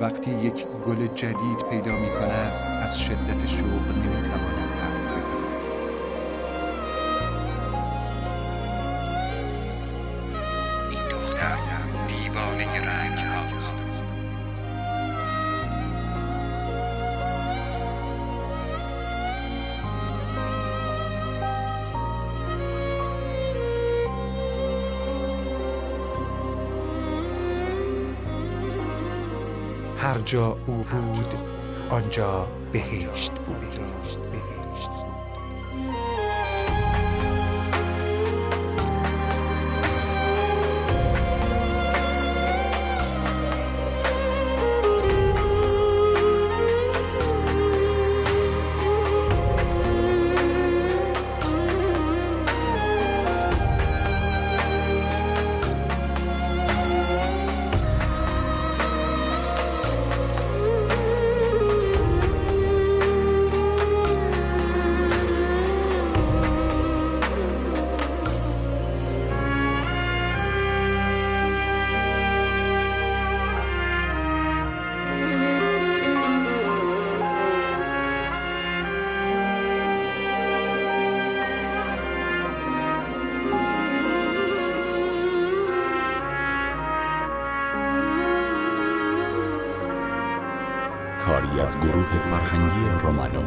وقتی یک گل جدید پیدا می کند از شدت شوق نمی تواند حرف بزند. این دختر دیوانه رنگ هاست. هر جا او بود آنجا بهشت بود. کاری از گروه فرهنگی رومانو